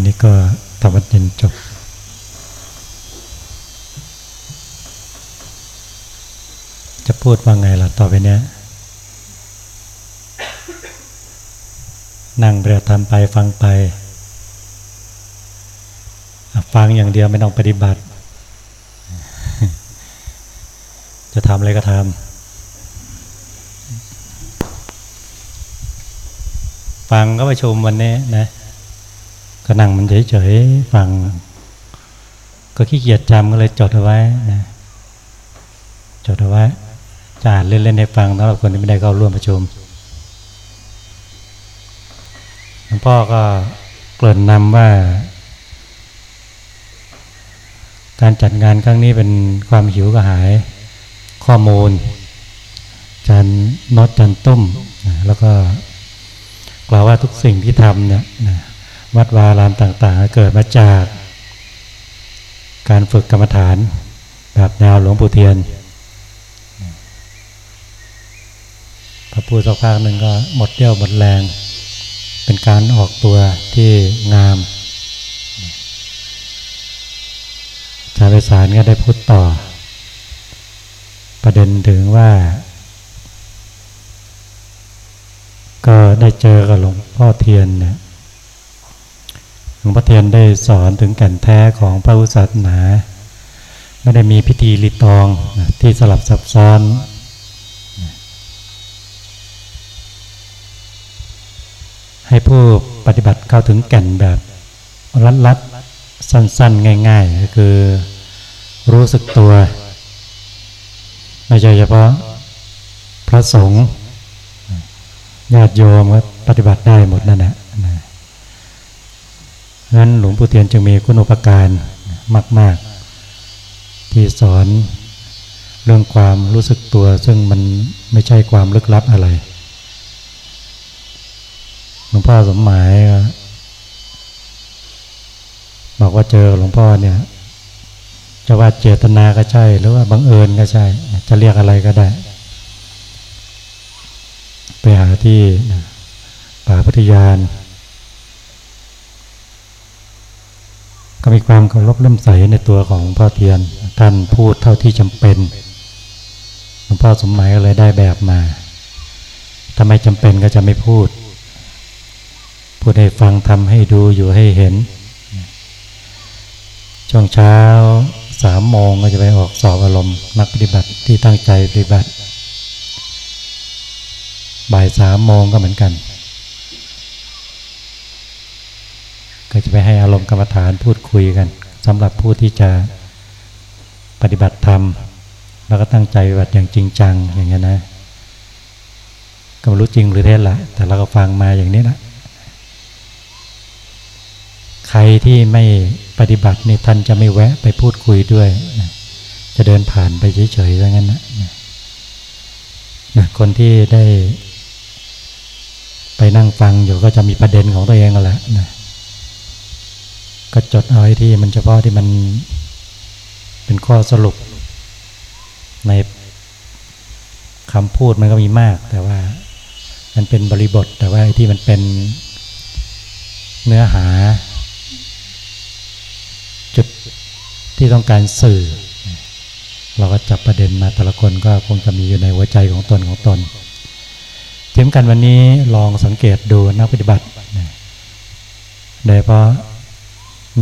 วันนี้ก็ทำวัดเย็นจบจะพูดว่าไงล่ะต่อไปเนี้ยนั่งเรียทำไปฟังไป ฟังอย่างเดียวไม่ต้องปฏิบัติ จะทำอะไรก็ทำฟังก็ประชุมวันนี้นะ ก็นั่งมันเฉยๆฟัง ก็ขี้เกียจจำก็เลยจดเอาไว้นะจดเอาไว้จะอ่านเล่นๆให้ฟังสำหรับคนที่ไม่ได้เข้าร่วมประชุมหลวงพ่อก็เกริ่นนำว่า การจัดงานครั้งนี้เป็นความหิวกระหายข้อมูลจันน็อตจันตุ้ม แล้วก็กล่าวว่าทุกสิ่งที่ทำเนี่ย วัดวารามต่างๆ เกิดมาจากการฝึกกรรมฐานแบบแนวหลวงปู่เทียนพระพูดสักพักหนึ่งก็หมดเดี่ยวหมดแรง เป็นการออกตัวที่งามชาวไปสารก็ได้พูดต่อ ประเด็นถึงว่า ก็ได้เจอกับหลวงพ่อเทียนเนี่ย หลวงพ่อเทียนได้สอนถึงแก่นแท้ของพระพุทธศาสนา ไม่ได้มีพิธีรีตองที่สลับซับซ้อนให้ผู้ปฏิบัติเข้าถึงแก่นแบบรัดรัดสั้นๆ ง่ายๆ ก็คือรู้สึกตัวไม่ใช่เฉพาะพระสงฆ์ญาติโยมก็ปฏิบัติได้หมดนั่นแหละ นั้นหลวงปู่เทียนจึงมีคุณอุปการมาก ๆ ที่สอนเรื่องความรู้สึกตัว ซึ่งมันไม่ใช่ความลึกลับอะไรหลวงพ่อสมหมายบอกว่าเจอหลวงพ่อเนี่ย จะว่าเจตนาก็ใช่ หรือว่าบังเอิญก็ใช่ จะเรียกอะไรก็ได้ ไปหาที่ป่าพุทธยาน ก็มีความเคารพเลื่อมใสในตัวของพ่อเทียน ท่านพูดเท่าที่จำเป็นหลวงพ่อสมหมายก็เลยได้แบบมาทำไมจำเป็นก็จะไม่พูด พูดให้ฟังทำให้ดูอยู่ให้เห็น ช่วงเช้าสามโมงก็จะไปออกสอบอารมณ์นักปฏิบัติที่ตั้งใจปฏิบัติ บ่ายสามโมงก็เหมือนกัน ก็จะไปให้อารมณ์กรรมฐานพูดคุยกันสำหรับผู้ที่จะปฏิบัติธรรม แล้วก็ตั้งใจปฏิบัติอย่างจริงจังอย่างเงี้ยนะก็รู้จริงหรือเท็จละแต่เราก็ฟังมาอย่างนี้นะใครที่ไม่ปฏิบัตินี่ท่านจะไม่แวะไปพูดคุยด้วยนะจะเดินผ่านไปเฉยๆอย่างนั้นนะนะคนที่ได้ไปนั่งฟังอยู่ก็จะมีประเด็นของตัวเองกันแหละนะ ก็จดเอาไว้ที่มันเฉพาะที่มันเป็นข้อสรุป ในคำพูดมันก็มีมาก แต่ว่ามันเป็นบริบท แต่ว่าไอ้ที่มันเป็นเนื้อหา จุดที่ต้องการสื่อ เราก็จับประเด็นมาแต่ละคนก็คงจะมีอยู่ในหัวใจของตนของตนเทียมกันวันนี้ลองสังเกตดูนักปฏิบัติโดยเฉพาะ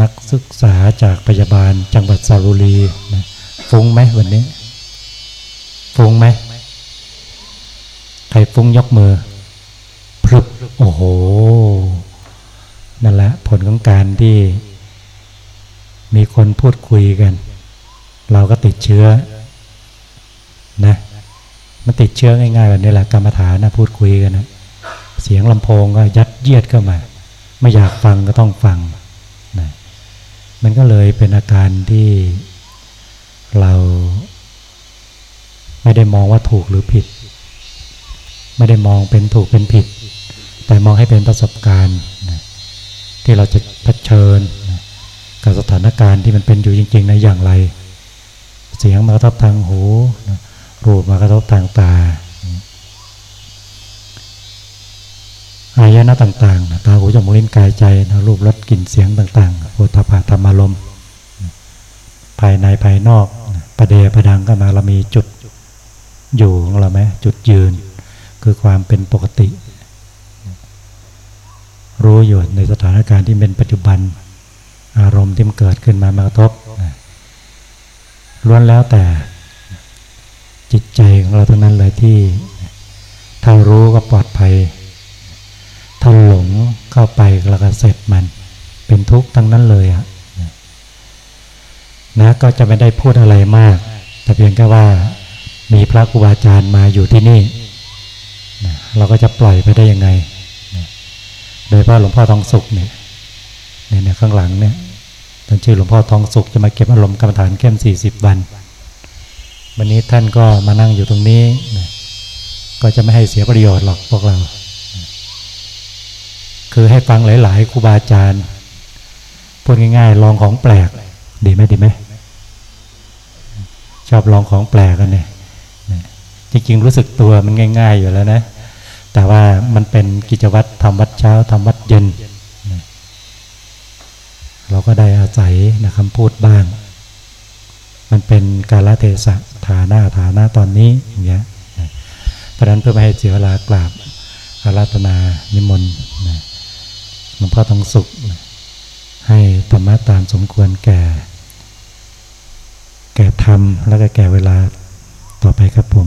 นักศึกษาจากพยาบาลจังหวัดสระบุรีนะฟุ้งไหมวันนี้ ฟุ้งไหม ใครฟุ้งยกมือพรึบโอ้โห นั่นแหละผลของการที่ มีคนพูดคุยกัน เราก็ติดเชื้อ นะ มันติดเชื้อง่ายๆแบบนี้แหละกรรมฐานนะพูดคุยกันนะเสียงลำโพงก็ยัดเยียดเข้ามา ไม่อยากฟังก็ต้องฟัง มันก็เลยเป็นอาการที่เราไม่ได้มองว่าถูกหรือผิด ไม่ได้มองเป็นถูกเป็นผิด แต่มองให้เป็นประสบการณ์ที่เราจะเผชิญกับสถานการณ์ที่มันเป็นอยู่จริงๆในอย่างไร เสียงมากระทบทางหูรูปมากระทบทางตา อายนะต่างๆตาหูจมูกลิ้นกายใจนะรูปรสกลิ่นเสียงต่างๆโอทพะธรรมารมภายในภายนอกประเดประดังก็มาเรามีจุดอยู่ของเราไหมจุดยืน คือความเป็นปกติ รู้อยู่ในสถานการณ์ที่เป็นปัจจุบัน อารมณ์ที่มันเกิดขึ้นมามากระทบล้วนแล้วแต่จิตใจของเราทั้งนั้นเลยที่ถ้ารู้ก็ปลอดภัย ถ้าหลงเข้าไปแล้วก็เสร็จมัน เป็นทุกข์ทั้งนั้นเลยอะนะก็จะไม่ได้พูดอะไรมาก แต่เพียงแค่ว่ามีพระครูบาอาจารย์มาอยู่ที่นี่นะเราก็จะปล่อยไปได้ยังไงนะโดยพระหลวงพ่อทองสุขเนี่ยเนี่ยข้างหลังเนี่ยท่านชื่อหลวงพ่อทองสุขจะมาเก็บอารมณ์กรรมฐานเข้มสี่สิบวันวันนี้ท่านก็มานั่งอยู่ตรงนี้นะก็จะไม่ให้เสียประโยชน์หรอกพวกเรา คือให้ฟังหลาย ๆครูบาอาจารย์พูดง่าย ๆ ลองของแปลก ดีไหมดีไหมชอบลองของแปลกกันเนี่ยจริง ๆ รู้สึกตัวมันง่าย ๆ อยู่แล้วนะ แต่ว่ามันเป็นกิจวัตรทำวัดเช้าทำวัดเย็น เราก็ได้อาศัยนะคำพูดบ้าง มันเป็นกาลเทศะฐานะฐานะตอนนี้อย่างเงี้ยเพราะนั้นเพื่อไม่ให้เสียเวลากราบอาราธนานิมนต์ หลวงพ่อทองสุข ให้ธรรมะตามสมควรแก่ แก่ธรรม แล้วก็แก่เวลาต่อไปครับผม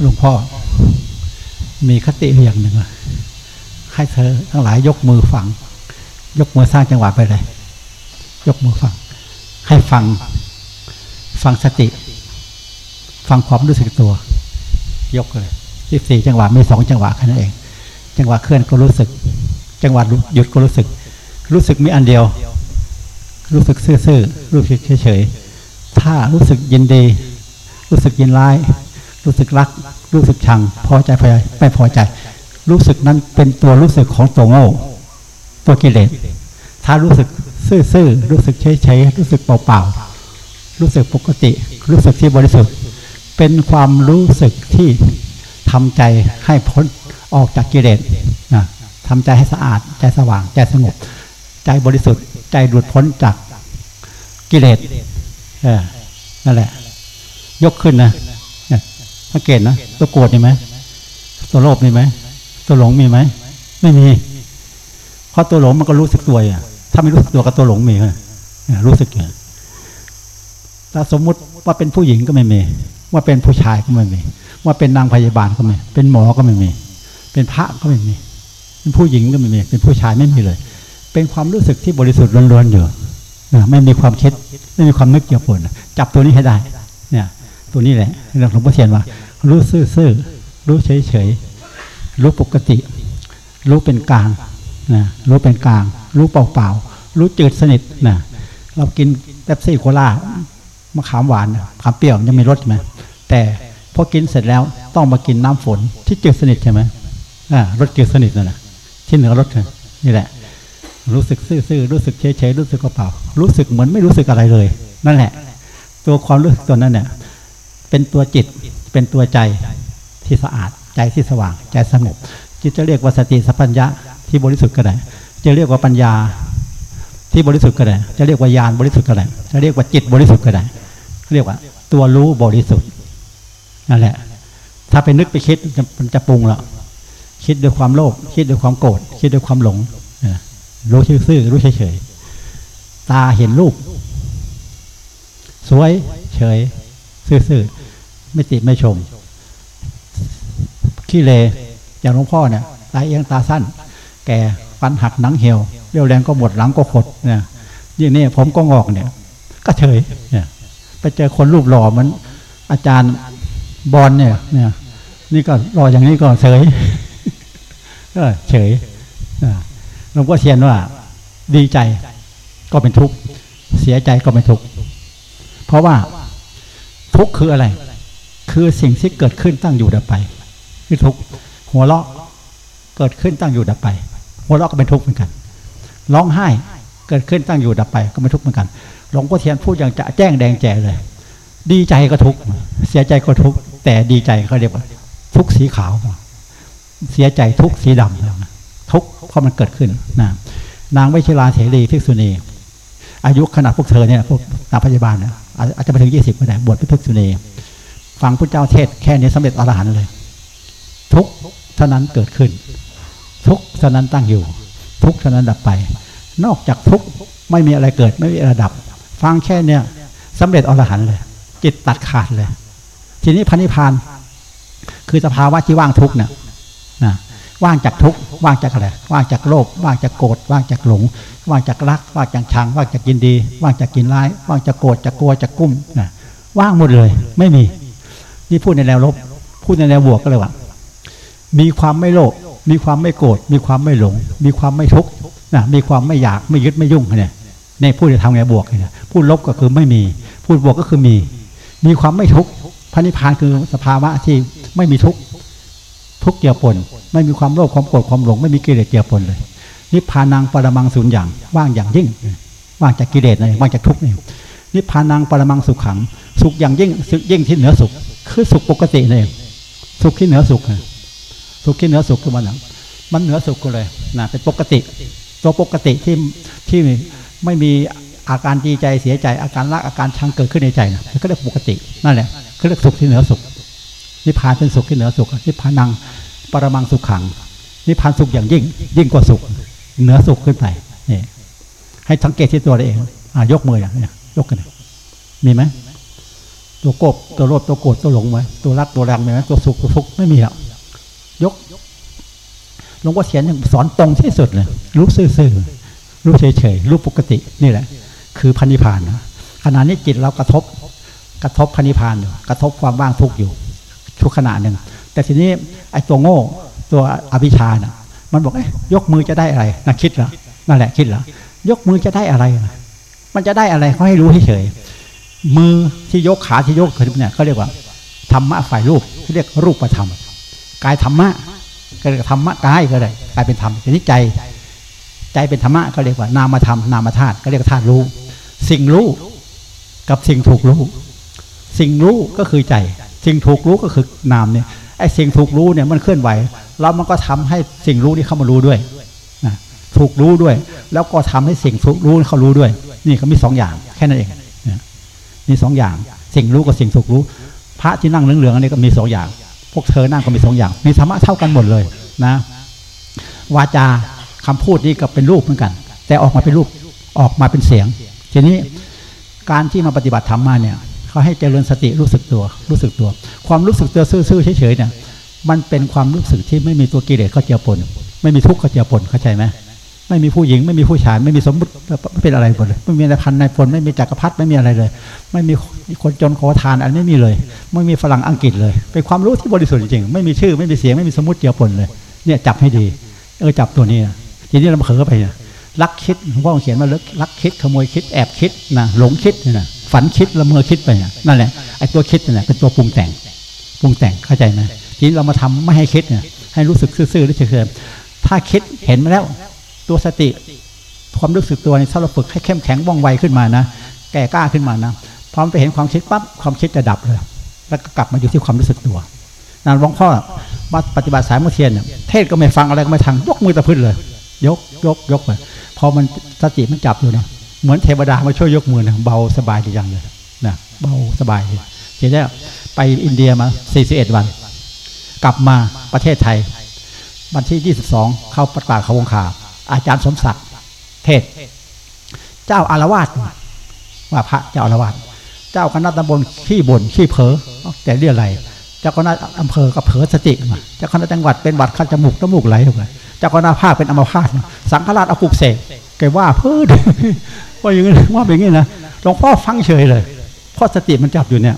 หลวงพ่อ มีคติอย่างหนึ่งให้เธอทั้งหลายยกมือฟัง ยกมือสร้างจังหวะไปเลย ยกมือฟัง ให้ฟัง ฟังสติ ฟังความรู้สึกตัว ยกเลยที่สี่จังหวะมีสองจังหวะแค่นั้นเอง จังหวะเคลื่อนก็รู้สึก จังหวะหยุดก็รู้สึก รู้สึกมีอันเดียว รู้สึกซื่อๆรู้สึกเฉยๆถ้ารู้สึกยินดี รู้สึกยินร้าย รู้สึกรัก รู้สึกชัง พอใจพอใจไม่พอใจ รู้สึกนั้นเป็นตัวรู้สึกของตัวโง่ ตัวกิเลสถ้ารู้สึกซื่อๆรู้สึกเฉยๆรู้สึกเปล่าๆรู้สึกปกติ รู้สึกที่บริสุทธิ์ เป็นความรู้สึกที่ทำใจให้พ้นออกจากกิเลสนะทำใจให้สะอาดใจสว่างใจสงบ ใจบริสุทธิ์ ใจหลุดพ้นจากกิเลสเออนั่นแหละ ยกขึ้นนะ สังเกตนะตัวโกรธมีไหมตัวโลภมีไหมตัวหลงมีไหมไม่มี เพราะตัวหลงมันก็รู้สึกตัวอะ ถ้าไม่รู้สึกตัวกับตัวหลงมีรู้สึกอย่างถ้าสมมุติว่าเป็นผู้หญิงก็ไม่มี ว่าเป็นผู้ชายก็ไม่มี ว่าเป็นนางพยาบาลก็ไม่ เป็นหมอก็ไม่มี เป็นพระก็ไม่มี เป็นผู้หญิงก็ไม่มี เป็นผู้ชายไม่มีเลย เป็นความรู้สึกที่บริสุทธิ์ล้วนๆอยู่ไม่มีความคิด ไม่มีความนึกเกี่ยวผลจับตัวนี้ให้ได้ ตัวนี้แหละหลวงพ่อเทียนว่า รู้ซื่อๆรู้เฉยๆรู้ปกติ รู้เป็นกลางนะรู้เป็นกลาง รู้เปล่าๆรู้จืดสนิทนะเรากินแป๊บซี่โคลามะขามหวานขามเปรี้ยวยังมีรสใช่ไหมแต่พอกินเสร็จแล้วต้องมากินน้ำฝนที่จืดสนิทใช่ไหมอ่ารสจืดสนิทนั่นแหละที่เหนือรสนี่แหละ รู้สึกซื่อๆรู้สึกเฉยๆรู้สึกเปล่ารู้สึกเหมือนไม่รู้สึกอะไรเลย นั่นแหละ ตัวความรู้สึกตัวนั้นเนี่ย เป็นตัวจิต เป็นตัวใจที่สะอาด ใจที่สว่าง ใจสงบจิตจะเรียกว่าสติสัพพัญญะที่บริสุทธิ์ก็ได้ จะเรียกว่าปัญญาที่บริสุทธิ์ก็ได้ จะเรียกว่าญาณบริสุทธิ์ก็ได้ จะเรียกว่าจิตบริสุทธิ์ก็ได้ เรียกว่า ตัวรู้บริสุทธิ์นั่นแหละ ถ้าไปนึกไปคิดมันจะปรุงแล้วคิดด้วยความโลภ คิดด้วยความโกรธ คิดด้วยความหลง รู้ซื่อรู้เฉยๆ ตาเห็นรูป สวยเฉย ซื่อ ไม่ติไม่ชม ขี้เลอย่างหลวงพ่อเนี่ยตาเอียงตาสั้น แก่ฟันหักหนังเหี่ยวเรียวแรงก็หมดหลังก็ขดเนี่ยยิ่งนี่ผมก็งอกเนี่ย ก็เฉยเนี่ย ไปเจอคนรูปหล่อเหมือนอาจารย์บอลเนี่ย เนี่ย นี่ก็รออย่างนี้ก็เฉยก็เฉยหลวงพ่อเทียนว่า ดีใจก็เป็นทุกข์เสียใจก็เป็นทุกข์เพราะว่าทุกข์คืออะไร คือสิ่งที่เกิดขึ้นตั้งอยู่ดับไป คือทุกหัวเราะเกิดขึ้นตั้งอยู่ดับไป หัวเราะก็เป็นทุกข์เหมือนกัน ร้องไห้เกิดขึ้นตั้งอยู่ดับไป ก็เป็นทุกข์เหมือนกันหลวงพ่อเทียนพูดอย่างจะแจ้งแดงแจ๋เลย ดีใจก็ทุกข์เสียใจก็ทุกข์แต่ดีใจเขาเรียกว่า ทุกข์สีขาว เสียใจทุกข์สีดำทุกข์เพราะมันเกิดขึ้นนะนางวิชิราเสรีภิกษุณีอายุขนาดพวกเธอเนี่ยพวกนางพยาบาลเนี่ยอาจจะไปถึงยี่สิบก็ได้บวชเป็นภิกษุณี ฟังพระเจ้าเทศแค่นี้สำเร็จอรหันต์เลย ทุกเท่านั้นเกิดขึ้น ทุกเท่านั้นตั้งอยู่ ทุกเท่านั้นดับไป นอกจากทุกไม่มีอะไรเกิดไม่มีอะไรดับ ฟังแค่เนี้ยสำเร็จอรหันต์เลย จิตตัดขาดเลย ทีนี้พันิพาน คือสภาวะที่ว่างทุกเนี่ยนะว่างจากทุกว่างจากอะไรว่างจากโลภว่างจากโกรธว่างจากหลง ว่างจากรัก ว่างจากชัง ว่างจากกินดี ว่างจากกินร้าย ว่างจากโกรธจากกลัวจากกุ้มนะว่างหมดเลย ไม่มี นี่พูดในแนวลบ พูดในแนวบวกก็เลยว่า มีความไม่โลภมีความไม่โกรธมีความไม่หลง มีความไม่ทุกข์นะมีความไม่อยากไม่ยึดไม่ยุ่งเนี่ยในพูดในทางบวกเนี่ยพูดลบก็คือไม่มี พูดบวกก็คือมี มีความไม่ทุกข์พระนิพพานคือสภาวะที่ไม่มีทุกข์ทุกเกี่ยวปนไม่มีความโลภความโกรธความหลง ไม่มีกิเลสเกี่ยวปนเลยนิพพานังปรมังสุญอย่างว่างอย่างยิ่งว่างจากกิเลสเลยว่างจากทุกนี่ นิพพานังปรมังสุขขัง สุขอย่างยิ่งสุขยิ่งที่เหนือสุข คือสุขปกติเลยสุขที่เหนือสุขสุขที่เหนือสุขคือมันมันเหนือสุขเลยนะเป็นปกติ ตัวปกติที่ที่ไม่มีอาการดีใจเสียใจ อาการรักอาการชังเกิดขึ้นในใจนะก็เรียกปกตินั่นแหละเขาเรียกสุขที่เหนือสุข นิพพานเป็นสุขที่เหนือสุขนิพพานังปรมังสุขขัง นิพพานสุขอย่างยิ่ง ยิ่งกว่าสุข เหนือสุขขึ้นไปนี่ให้สังเกตที่ตัวเราเองอยกมืออย่างนี้ ยกกันมีไหมตัวโกบตัวโลภตัวโกรธตัวหลงไหมตัวรักตัวแรงไหมตัวสุขตัวทุกข์ไม่มีหรอกยกหลวงพ่อเขียนยังสอนตรงที่สุดเลยรู้ซื่อๆรู้เฉยๆรู้ปกตินี่แหละ คือพันิพานนะขณะนี้จิตเรากระทบ กระทบพันิพานอยู่กระทบความว่างทุกข์อยู่ทุกขณะหนึ่งแต่ทีนี้ไอ้ตัวโง่ตัวอภิชาน่ะ มันบอกเอ้ยกมือจะได้อะไรน่าคิดเหรอนั่นแหละคิดเหรอยกมือจะได้อะไร มันจะได้อะไรเขาให้รู้เฉยมือที่ยกขาที่ยกขึ้นเนี่ยเขาเรียกว่าธรรมะฝ่ายรูปเขาเรียกรูปประธรรมกายธรรมะก็เรียกธรรมะกายก็ได้กายเป็นธรรมทีนี้ใจ ใจเป็นธรรมะก็เรียกว่านามธรรมนามธาตุก็เรียกธาตุรู้ สิ่งรู้กับสิ่งถูกรู้ สิ่งรู้ก็คือใจ สิ่งถูกรู้ก็คือนามเนี่ยไอ้สิ่งถูกรู้เนี่ยมันเคลื่อนไหว แล้วมันก็ทำให้สิ่งรู้นี่เข้ามารู้ด้วยนะถูกรู้ด้วย แล้วก็ทำให้สิ่งถูกรู้เขารู้ด้วย นี่ก็มีสองอย่างแค่นั้นเองนี่สองอย่าง สิ่งรู้กับสิ่งถูกรู้ พระที่นั่งเหลืองๆอันนี้ก็มีสองอย่าง พวกเธอนั่งก็มีสองอย่าง มีธรรมะเท่ากันหมดเลยนะ วาจาคำพูดนี่ก็เป็นรูปเหมือนกัน แต่ออกมาเป็นรูปออกมาเป็นเสียง ทีนี้การที่มาปฏิบัติธรรมมาเนี่ยเขาให้เจริญสติรู้สึกตัว รู้สึกตัว ความรู้สึกตัวซื่อๆเฉยๆเนี่ยมันเป็นความรู้สึกที่ไม่มีตัวกิเลสเขาเจียปนไม่มีทุกข์เขาเจียปนเข้าใจไหม ไม่มีผู้หญิง ไม่มีผู้ชายไม่มีสมมติไม่เป็นอะไรหมดเลยไม่มีนายพันนายพลไม่มีจักรพรรดิไม่มีอะไรเลย ไม่มีคนจนขอทานอะไรไม่มีเลย ไม่มีฝรั่งอังกฤษเลยเป็นความรู้ที่บริสุทธิ์จริงไม่มีชื่อไม่มีเสียงไม่มีสมมติเจียวปนเลย เนี่ยจับให้ดี เออจับตัวนี้ทีนี้เราเผลอไปนี่ยลักคิดหลวงพ่อเขียนมาเลึกลักคิดขโมยคิดแอบคิดนะหลงคิดนะฝันคิดละเมอคิดไปเนี่ยนั่นแหละไอ้ตัวคิดนี่แหละเป็นตัวปรุงแต่งปรุงแต่งเข้าใจไหมทีนี้เรามาทำไม่ให้คิดเนี่ยให้รู้สึกซื่อๆหรือเฉยๆถ้าคิดเห็นมาแล้ว ตัวสติความรู้สึกตัวในถ้าเราฝึกให้เข้มแข็งว่องไวขึ้นมานะ แก่กล้าขึ้นมานะพร้อมไปเห็นความคิดปั๊บความคิดจะดับเลย แล้วก็กลับมาอยู่ที่ความรู้สึกตัวนั่นหลวงพ่อมาปฏิบัติสายมุเทียนเนี่ยเทศก็ไม่ฟังอะไรก็ไม่ทางยกมือตะพื้นเลย ยกยกยกไปพอมันสติมันจับอยู่นี่ยเหมือนเทวดามาช่วยยกมือนะเบาสบายดีจังเลยนะเบาสบายทีนี้ไปอินเดียมา 41 วัน กลับมาประเทศไทย วันที่ 22 เข้าประกาศเขาวงคา อาจารย์สมศักดิ์เทศ เจ้าอารวาสว่าพระเจ้าอารวาสเจ้าคณะตำบลขี้บนขี้เผลอแต่เรียอะไร เจ้าคณะอำเภอกับเผลอสติมาเจ้าคณะจังหวัดเป็นบัดคันจมูกจมูกไหลออกมาเจ้าคณะภาคเป็นอัมพาตสังฆราชเอาปุกเสกแกว่าเพื่อว่าอย่างนี้ว่าแบบนี้นะหลวงพ่อฟังเฉยเลยเพราะสติมันจับอยู่เนี่ย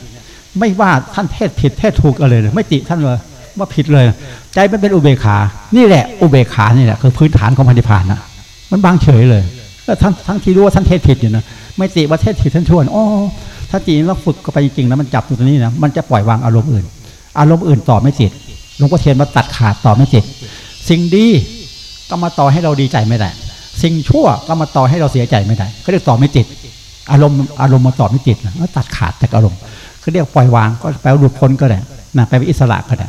ไม่ว่าท่านเทศผิดเทศถูกอะไรเลย ไม่ติท่านเลย ว่าผิดเลย ใจมันเป็นอุเบกขา นี่แหละ อุเบกขานี่แหละคือพื้นฐานของพันธิพานนะมันบางเฉยเลยก็ทั้งทั้งที่รู้ว่าท่านเทศผิดอยู่นะไม่ติว่าเทศผิดท่านชวนอ๋อถ้าจริงเราฝึกก็ไปจริงๆนะมันจับตรงนี้นะมันจะปล่อยวางอารมณ์อื่น อารมณ์อื่นต่อไม่ติดหลวงพ่อเทียนมาตัดขาดต่อไม่ติดสิ่งดีก็มาต่อให้เราดีใจไม่ได้สิ่งชั่วก็มาต่อให้เราเสียใจไม่ได้เขาเรียกต่อไม่ติด อารมณ์อารมณ์มาต่อไม่ติดนะตัดขาดจากอารมณ์เขาเรียกปล่อยวางก็แปลว่าหลุดพ้นก็ได้นะแปลว่าอิสระก็ได้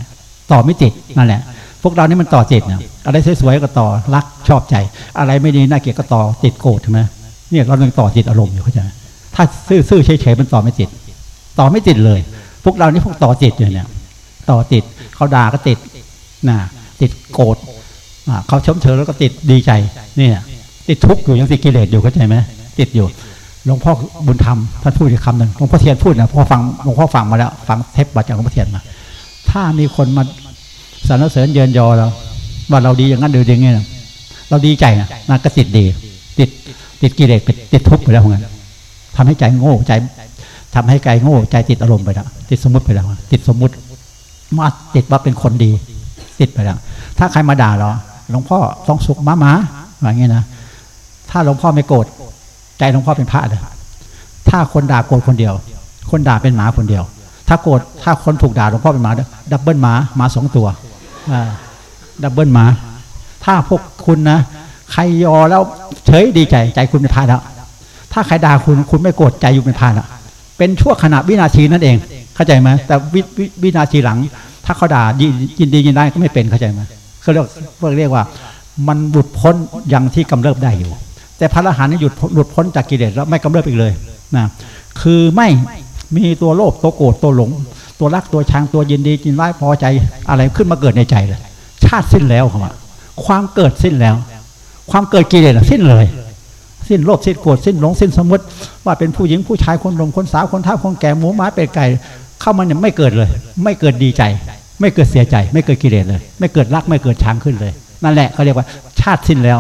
ต่อไม่ติดนั่นแหละ พวกเรานี่มันต่อติดนะอะไรสวยๆก็ต่อรักชอบใจ อะไรไม่ดีน่าเกลียดก็ต่อติดโกรธใช่ไหมเนี่ยเรายังต่อติดอารมณ์อยู่เข้าใจถ้าซื่อๆเฉยๆมันต่อไม่ติด ต่อไม่ติดเลย พวกเรานี่พวกต่อติดอยู่เนี่ย ต่อติดเขาด่าก็ติดนะติดโกรธเขาชมเชยแล้วก็ติดดีใจเนี่ยติดทุกข์อยู่ยังติดกิเลสอยู่เข้าใจไหมติดอยู่หลวงพ่อบุญธรรมท่านพูดอีกคำหนึ่งหลวงพ่อเทียนพูดนะพ่อฟังหลวงพ่อฟังมาแล้ว ฟังเทปบัจากหลวงพ่อเทียนมา ถ้ามีคนมาสรรเสริญเยินยอเราว่าเราดีอย่างนั้นดีอย่างนี้นะเราดีใจนะนั่นก็ติดดี ติดติดกิเลสติดทุกข์ไปแล้วเหมือนกันทำให้ใจโง่ใจทำให้ใจโง่ใจติดอารมณ์ไปแล้วติดสมมติไปแล้วติดสมมติมาติดว่าเป็นคนดี ติดไปแล้วถ้าใครมาด่าเราหลวงพ่อต้องสุขมาหมาอย่างนี้นะถ้าหลวงพ่อไม่โกรธใจหลวงพ่อเป็นพระเลยถ้าคนด่าโกรธคนเดียว คนด่าเป็นหมาคนเดียว ถ้าโกรธถ้าคนถูกด่าหลวงพ่อเป็นหมาดับเบิลหมาหมาสองตัวดับเบิลหมา ถ้าพวกคุณนะใครยอแล้วเฉยดีใจใจคุณเป็นพระแล้วถ้าใครด่าคุณคุณไม่โกรธใจอยู่เป็นพระแล้วเป็นชั่วขณะวินาทีนั่นเอง เข้าใจไหมแต่วินาทีหลัง ถ้าเขาด่ายินดียินได้ก็ไม่เป็นเข้าใจไหมเขาเรียกเรียกว่า มันหลุดพ้นอย่างที่กำเริบได้อยู่ แต่พระอรหันต์หยุดหลุดพ้นจากกิเลสแล้วไม่กำเริบอีกเลยนะคือไม่ มีตัวโลภตัวโกรธตัวหลง ตัวรักตัวชังตัวยินดียินร้ายพอใจอะไรขึ้นมาเกิดในใจเลย ชาติสิ้นแล้วครับความเกิดสิ้นแล้ว ความเกิดกิเลสสิ้นเลย สิ้นโลภสิ้นโกรธสิ้นหลงสิ้นสมมติ ว่าเป็นผู้หญิงผู้ชายคนหนุ่มคนสาวคนท้าคนแก่หมูหมาเป็ดไก่เข้ามาเนี่ยไม่เกิดเลย ไม่เกิดดีใจ ไม่เกิดเสียใจ ไม่เกิดกิเลสเลย ไม่เกิดรักไม่เกิดชังขึ้นเลย นั่นแหละเขาเรียกว่า ชาติสิ้นแล้ว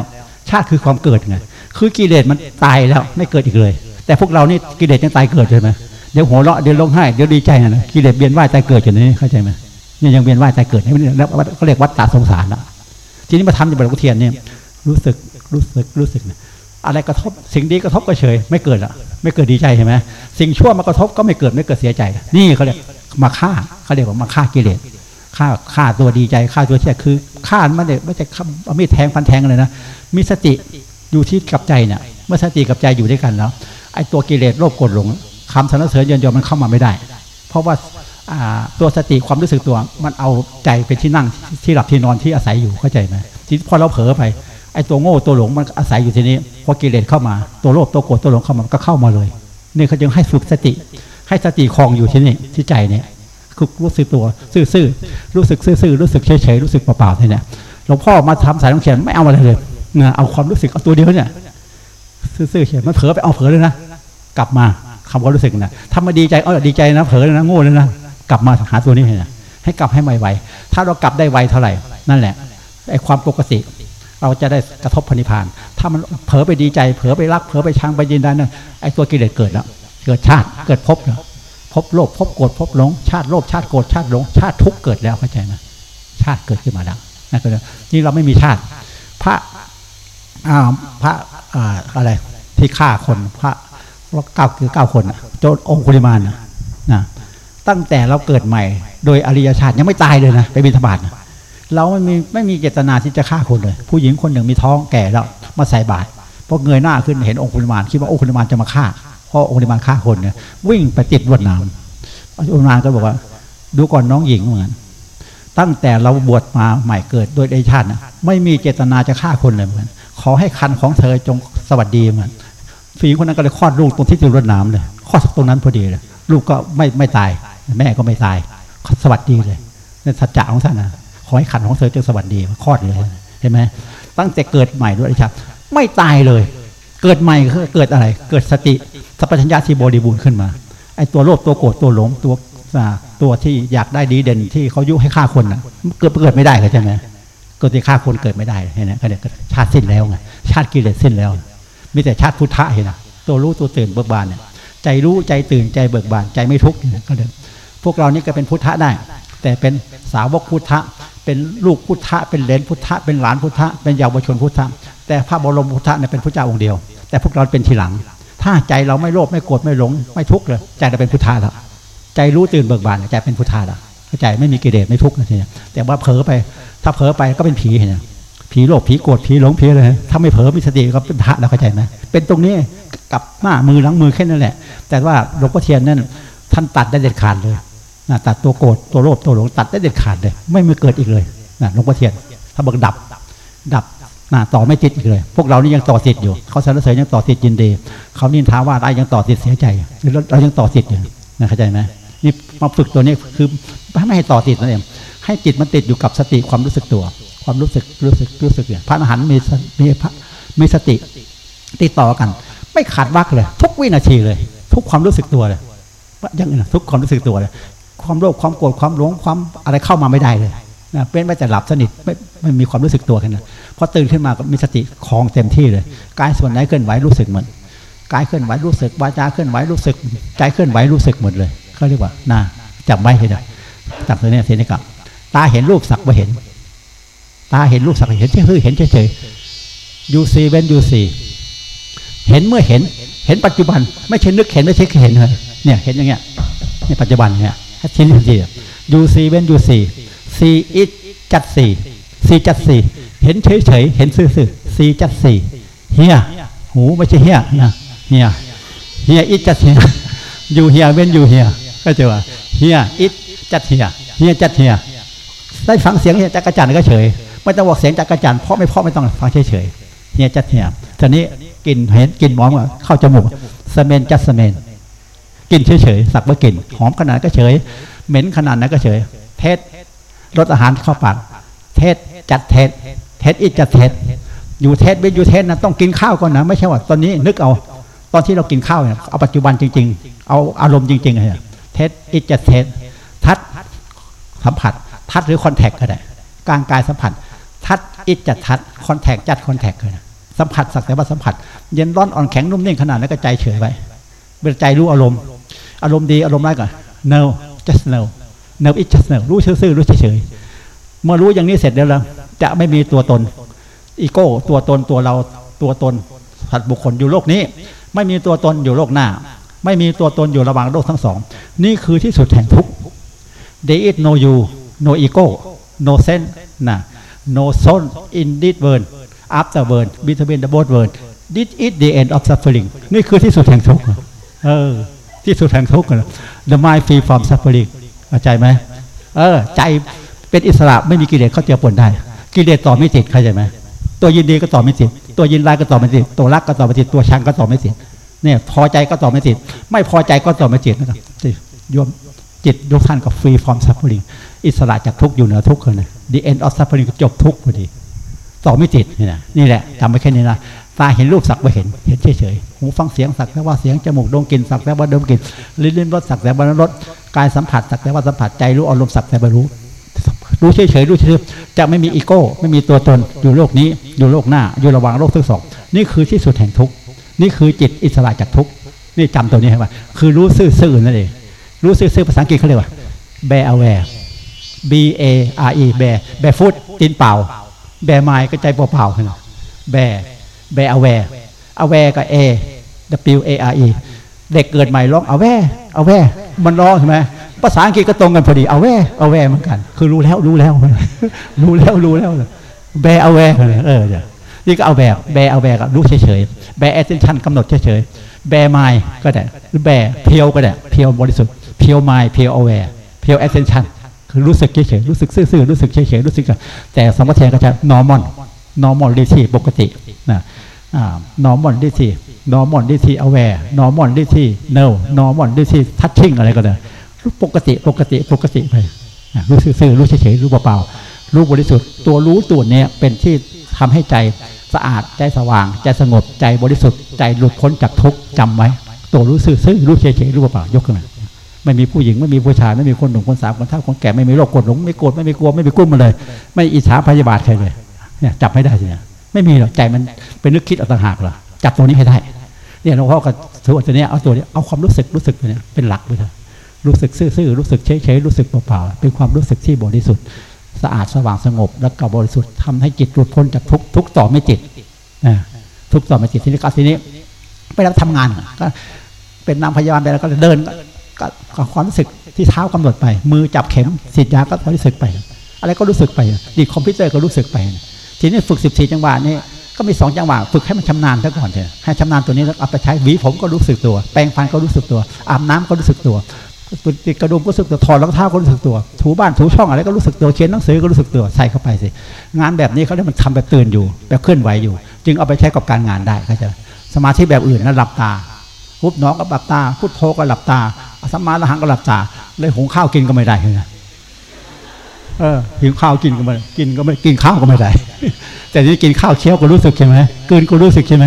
ชาติคือความเกิดไงคือกิเลสมันตายแล้วไม่เกิดอีกเลย แต่พวกเรานี่กิเลสยังตายเกิดใช่ไหม เดี๋ยวหัวเราะเดี๋ยวร้องไห้เดี๋ยวดีใจนะกิเลสเบียนว่ายตายเกิดอย่างนี้เข้าใจไหมเนี่ยยังเวียนว่ายตายเกิดนี่แล้วเขาเรียกวัฏฏะสงสารละทีนี้มาทำในบทกุเทียนเนี่ย รู้สึกรู้สึกรู้สึกนะอะไรกระทบสิ่งดีกระทบก็เฉย ไม่เกิดละไม่เกิดดีใจใช่ไหมสิ่งชั่วมากระทบก็ไม่เกิดไม่เกิดเสียใจ นี่เขาเรียกมาฆ่าเขาเรียกว่ามาฆ่ากิเลสฆ่าฆ่าตัวดีใจฆ่าตัวเชื่อคือฆ่ามันไม่ยไม่ใช่เอามีดแทงฟันแทงเลยนะมีสติอยู่ที่กับใจเนี่ยเมื่อสติกับใจอยู่ด้วยกันแล้วไอ้ตัวกิเลสโลภโกรธหลง คำสรรเสริญเยินยอมันเข้ามาไม่ได้ เพราะว่าตัวสติความรู้สึกตัวมันเอาใจเป็นที่นั่งที่หลับที่นอนที่อาศัยอยู่เข้าใจไหมที่พอเราเผลอไปไอ้ตัวโง่ตัวหลงมันอาศัยอยู่ที่นี้พอกิเลสเข้ามาตัวโลภตัวโกรธตัวหลงเข้ามาก็เข้ามาเลย นี่เขาจึงให้ฝึกสติ ให้สติคลองอยู่ที่นี่ที่ใจเนี่ยคือรู้สึกตัวซื่อๆรู้สึกซื่อๆรู้สึกเฉยๆรู้สึกเปล่าๆเนี่ยหลวงพ่อมาทำสายน้ำเขียนไม่เอาอะไรเลยนะเอาความรู้สึกเอาตัวเดียวเนี่ยซื่อๆเขียนมันเผลอไปเอาเผลอเลยนะกลับมา คำว่ารู้สึกนะถ้ามาดีใจเออดีใจนะเผลอเลยนะโง่เลยนะกลับมาหาตัวนี้ให้ให้กลับให้ไวๆถ้าเรากลับได้ไวเท่าไหร่นั่นแหละไอ้ความปกติ เราจะได้กระทบพันิพาน ถ้ามันเผลอไปดีใจเผลอไปรักเผลอไปชังไปยินได้นั่นไอ้ตัวกิเลสเกิดแล้วเกิดชาติเกิดภพแล้วภพโลภภพโกรธภพหลงชาติโลภชาติโกรธชาติหลงชาติทุกเกิดแล้วเข้าใจไหมชาติเกิดขึ้นมาแล้วนั่นคือนี่เราไม่มีชาติ พระอ่าพระอ่าอะไรที่ฆ่าคนพระ เก้าคือเก้าคนโจองคุลิมานนะตั้งแต่เราเกิดใหม่ โดยอริยชาติยังไม่ตายเลยนะไปบิณฑบาตเราไม่มีไม่มีเจตนาที่จะฆ่าคนเลย ผู้หญิงคนหนึ่งมีท้องแก่แล้วมาใส่บาตรพอเงยหน้าขึ้นเห็นองคุลิมานคิดว่าองคุลิมานจะมาฆ่าเพราะองคุลิมานฆ่าคนเนี่ยวิ่งไปติดวดน้ำองคุลิมานก็บอกว่า ดูก่อนน้องหญิงเหมือนตั้งแต่เราบวชมาใหม่เกิดโดยไอชาตินะไม่มีเจตนาจะฆ่าคนเลยเหมือนขอให้คันของเธอจงสวัสดีเหมือน ฝีคนนั้นก็เลยคลอดลูกตรงที่ติดวดน้ำเลยคลอดตรงนั้นพอดีเลยลูกก็ไม่ไม่ตาย แม่ก็ไม่ตายสวัสดีเลยในสัจจะของท่านนะขอให้ขันของเธอจงสวัสดีคลอดเลยเห็นไหมตั้งแต่เกิดใหม่ด้วยนะครับ ไม่ตายเลย เกิดใหม่เกิดอะไร เกิดสติสัพพัญญาที่บริบูรณ์ขึ้นมาไอ้ตัวโลภตัวโกรธตัวหลงตัวตัวที่อยากได้ดีเด่นที่เขายุให้ฆ่าคนนะเกิดเกิดไม่ได้เลยใช่ไหมเกิดที่ฆ่าคนเกิดไม่ได้เห็นไหมก็เนี่ยชาติสิ้นแล้วไงชาติกิเลสสิ้นแล้ว มีแต่ชาติพุทธะเห็นไหมตัวรู้ตัวตื่นเบิกบานเนี่ยใจรู้ใจตื่นใจเบิกบาน ใจไม่ทุกข์ก็เดิมพวกเรานี่ก็เป็นพุทธะได้ แต่เป็นสาวกพุทธะ เป็นลูกพุทธะ เป็นเลนพุทธะ เป็นหลานพุทธะ เป็นเยาวชนพุทธะ แต่พระบรมพุทธะเนี่ยเป็นพระเจ้าองค์เดียว แต่พวกเราเป็นทีหลัง ถ้าใจเราไม่โลภไม่โกรธไม่หลง ไม่ทุกข์เลยใจเราเป็นพุทธะแล้วใจรู้ตื่นเบิกบานใจเป็นพุทธะแล้วใจไม่มีกิเลสไม่ทุกข์นะทีนี้แต่ว่าเผลอไป ถ้าเผลอไปก็เป็นผีเห็น ผีโลภผีโกรธผีหลงผีอะไรถ้าไม่เผลอมีสติก็เป็นพระแล้วเข้าใจไหมเป็นตรงนี้กับหน้ามือหลังมือแค่นั้นแหละ แต่ว่าหลวงพ่อเทียนนั่นท่านตัดได้เด็ดขาดเลยนะตัดตัวโกรธตัวโลภตัวหลงตัดได้เด็ดขาดเลย ไม่มีเกิดอีกเลยนะหลวงพ่อเทียนถ้าบอกดับดับนะต่อไม่ติดอีกเลย พวกเรานี่ยังต่อติดอยู่เขาสรรเสริญยังต่อติดยินดีเขานินทาว่าได้ยังต่อติดเสียใจเรายังต่อติดอยู่นะเข้าใจไหมนี่มาฝึกตัวนี้คือไม่ให้ต่อติดนั่นเองให้จิตมันติดอยู่กับสติความรู้สึกตัว ความรู้สึกรู้สึกรู้สึกเนี่ยพระอรหันต์มีมีพระมีสติติดต่อกัน ไม่ขาดวักเลย ทุกวินาทีเลย ทุกความรู้สึกตัวเลยยังไงทุกความรู้สึกตัวเลย ความโลภความโกรธความหลงความอะไรเข้ามาไม่ได้เลยนะเป็นไม่จะหลับสนิทไม่ไม่มีความรู้สึกตัวกันนะพอตื่นขึ้นมาก็มีสติคลองเต็มที่เลยกายส่วนไหนเคลื่อนไหวรู้สึกเหมือนกายเคลื่อนไหวรู้สึกวาจาเคลื่อนไหวรู้สึกใจเคลื่อนไหวรู้สึกหมดเลยเขาเรียกว่านาจำไว้ให้ได้จำตัวนี้เสียนี่กับตาเห็นรูปสักว่าเห็น ตาเห็นรูปสักเห็นเฉยเห็นเฉยยูซีเว้นยูซีเห็นเมื่อเห็น เห็นปัจจุบัน ไม่ใช่นึกเห็นไม่ใช่เห็นเลยเนี่ยเห็นอย่างเงี้ยนี่ปัจจุบันเนี่ยชิ้นที่ยูซีเว้นยูซีซีอิจัดสี่ซีจัดสี่เห็นเฉยเฉยเห็นซื่อซื่อซีจัดสี่เฮียหูไม่ใช่เฮียนะเฮียเฮียอิจัดเฮียอยู่เฮียเว้นอยู่เฮียก็จะว่าเฮียอิจัดเฮียเฮียจัดเฮียได้ฟังเสียงเฮียจักรจันก็เฉย ไม่ต้องบอกเสียงจักกระจันเพราะไม่เพราะไม่ต้องฟังเฉยเฉยเฮียจัดเฮียทีนี้กินเห็นกินหอมเข้าจมูกสเมนจัดสเมนกินเฉยเฉยสักว่ากินหอมขนาดก็เฉย เหม็นขนาดนั้นก็เฉย เทศรสอาหารเข้าปากเทศจัดเทศเทศอีจัดเทศอยู่เทศไม่อยู่เทศนะต้องกินข้าวก่อนนะไม่ใช่ว่าตอนนี้นึกเอา ตอนที่เรากินข้าวเนี่ยเอาปัจจุบันจริง ๆ เอาอารมณ์จริงๆเลยเทศอีจัดเทศทัดสัมผัส ทัดหรือคอนแทคก็ได้กลางกายสัมผัส ทัดอิจัดทัดคอนแทคจัดคอนแทคเลยนะสัมผัสสักแต่ว่าสัมผัส เย็นร้อนอ่อนแข็งนุ่มนิ่งขนาดนั้นก็ใจเฉยไว้เป็นใจรู้อารมณ์ อารมณ์ดีอารมณ์ร้ายก่อน no just no เนิบอิจฉารู้ซื่อรู้เฉยเมื่อรู้อย่างนี้เสร็จแล้วจะไม่มีตัวตนอีโก้ตัวตนตัวเราตัวตนสัตว์บุคคลอยู่โลกนี้ ไม่มีตัวตนอยู่โลกหน้า ไม่มีตัวตนอยู่ระหว่างโลกทั้งสอง นี่คือที่สุดแห่งทุกข์ there is no you no ego no sense นะ no soul in this world after world between the both world this is the end of suffering นี่คือที่สุดแห่งทุกข์เออที่สุดแห่งทุกข์ the mind free from suffering เข้าใจไหมเออ ใจเป็นอิสระไม่มีกิเลสเขาเจอปนได้ กิเลสต่อไม่ติดเข้าใจไหมตัวยินดีก็ต่อไม่ติด ตัวยินร้ายก็ต่อไม่ติด ตัวรักก็ต่อไม่ติด ตัวชังก็ต่อไม่ติด เนี่ย พอใจก็ต่อไม่ติด ไม่พอใจก็ต่อไม่ติดนะครับโยมจิตยกท่านก็ free from suffering อิสระจากทุกข์อยู่เหนือทุกข์เลยนะ the end of suffering จบทุกข์พอดีต่อไม่ติดนี่นะนี่แหละจำไว้แค่นี้นะตาเห็นรูปสักว่าเห็นเห็นเฉยๆหูฟังเสียงสักแต่ว่าเสียงจมูกดมกลิ่นสักแต่ว่าดมกลิ่นลิ้นลิ้มรสสักแต่ว่ารสกายสัมผัสสักแต่ว่าสัมผัสใจรู้อารมณ์สักแต่ว่ารู้รู้เฉยๆรู้เฉยๆจะไม่มีอีโก้ ไม่มีตัวตนอยู่โลกนี้ อยู่โลกหน้า อยู่ระหว่างโลกทั้งสองนี่คือที่สุดแห่งทุกนี่คือจิตอิสระจากทุกนี่จำตัวนี้ให้ว่าคือรู้ซื่อๆนั่นเองรู้ซื่อๆภาษาอังกฤษเขาเรียกว่า bear aware B A R E bear bear foot ตีนเปล่า bear mind ก็ใจเปล่าๆ bear bear aware aware กับ A W A R E เด็กเกิดใหม่ร้อง aware aware มันร้องใช่ไหมภาษาอังกฤษก็ตรงกันพอดี aware aware เหมือนกัน คือรู้แล้วรู้แล้ว รู้แล้วรู้แล้ว bear aware เออนี่ก็เอาแบบ bear aware กับรู้เฉยๆ bear attention กำหนดเฉยๆ bear mind ก็ได้หรือ bear เพียวก็ได้ เพียวบริสุทธิ์ เพียว mind เพียว aware เพียว attention คือรู้สึกเฉยๆรู้สึกซื่อๆรู้สึกเฉยๆรู้สึกแต่สมมติก็จะ normal normality ปกตินะ normality normality aware normality no normality touching อะไรก็ได้รู้ปกติปกติปกติไปรู้ซื่อๆรู้เฉยๆรู้เปล่าๆรู้บริสุทธิ์ตัวรู้ตัวเนี้ยเป็นที่ทำให้ใจสะอาดใจสว่างใจสงบใจบริสุทธิ์ใจหลุดพ้นจากทุกข์จำไว้ ตัวรู้ซื่อๆรู้เฉยๆรู้เปล่าๆยกขึ้นมา ไม่มีผู้หญิงไม่มีผู้ชายไม่มีคนหนุ่มคนสาวคนเฒ่าคนแก่ไม่มีโรคกดหลงไม่โกรธไม่มีกลัวไม่มีกุ้มมาเลย ไม่อิจฉาพยาบาทใครเลยเนี่ยจับไม่ได้สิเนี่ยไม่มีหรอกใจมันเป็นนึกคิดเอาต่างหากหรอจับตัวนี้ให้ได้เนี่ยหลวงพ่อก็ถือว่าตัวนี้เอาตัวนี้เอาความรู้สึกรู้สึกเนี่ยเป็นหลักไปเถอะรู้สึกซื่อๆรู้สึกเฉยๆรู้สึกเปล่าๆเป็นความรู้สึกที่บริสุทธิ์สะอาดสว่างสงบ และก็บริสุทธิ์ทำให้จิตหลุดพ้นจากทุกทุกต่อไม่จิตทุกต่อไม่จิตทีนี้ก็ทีนี้ไปรับทำงานก็เป็นนางพยาบาลไปแล้วก็เดิน ก็ความรู้สึกที่เท้ากำหนดไป มือจับเข็มฉีดยาก็รู้สึกไป อะไรก็รู้สึกไปดีคอมพิวเตอร์ก็รู้สึกไป ทีนี้ฝึก 14 จังหวะนี่ก็มี2จังหวะฝึกให้มันชำนาญซะก่อนเถอะให้ชำนาญตัวนี้แล้วเอาไปใช้หวีผมก็รู้สึกตัว แปรงฟันก็รู้สึกตัวอาบน้ำก็รู้สึกตัวติดกระดุมก็รู้สึกตัวถอดรองเท้าก็รู้สึกตัว ถูบ้านถูช่องอะไรก็รู้สึกตัวเขียนหนังสือก็รู้สึกตัวใส่เข้าไปสิงานแบบนี้เขาเรียกมันทำแบบตื่นอยู่แบบเคลื่อนไหวอยู่ จึงเอาไปใช้กับการงานได้เขาใจสมาธิแบบอื่นนั้นหลับตา พุบน้องก็หลับตา พุทโธก็หลับตาสัมมาละหังก็หลับตา เลยหุงข้าวกินก็ไม่ได้เลยเออหิวข้าวกินก็ไม่กินก็ไม่กินข้าวก็ไม่ได้ แต่ที่กินข้าวเคี้ยวก็รู้สึกใช่ไหมกินก็รู้สึกใช่ไหม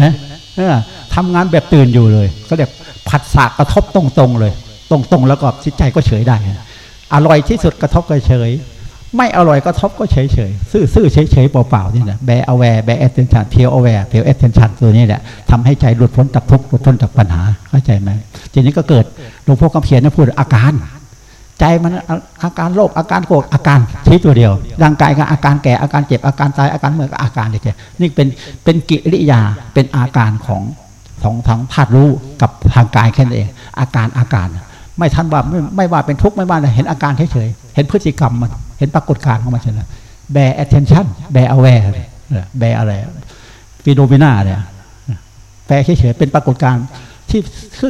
เออทำงานแบบตื่นอยู่เลยก็แบบผัดสากกระทบตรงๆเลย ตรงๆแล้วก็จิตใจก็เฉยได้ อร่อยที่สุดกระทบก็เฉย ไม่อร่อยกระทบก็เฉยเฉยซื่อซื่อเฉยเฉยเปล่าๆนี่แหละ bare aware bare attention pure aware pure attention ตัวนี้แหละทำให้ใจหลุดพ้นจากทุกข์หลุดพ้นจากปัญหาเข้าใจไหมทีนี้ก็เกิดหลวงพ่อคำเขียนนะพูดอาการ ใจมันอาการโรคอาการโกรธอาการที่ตัวเดียวร่างกายก็อาการแก่อาการเจ็บอาการตายอาการเมื่อยก็อาการเด็กนี่เป็นเป็นกิริยาเป็นอาการของของทั้งธาตุรู้กับทางกายแค่นั้นเอง อาการอาการ ไม่ทันว่าไม่ไม่ว่าเป็นทุกข์ไม่ว่าเห็นอาการเฉยๆเห็นพฤติกรรมมันเห็นปรากฏการณ์ของมันเฉยๆแบ attention แบ aware แบอะไรฟีโนเมนาเนี่ยแปลเฉยๆเป็นปรากฏการณ์ที่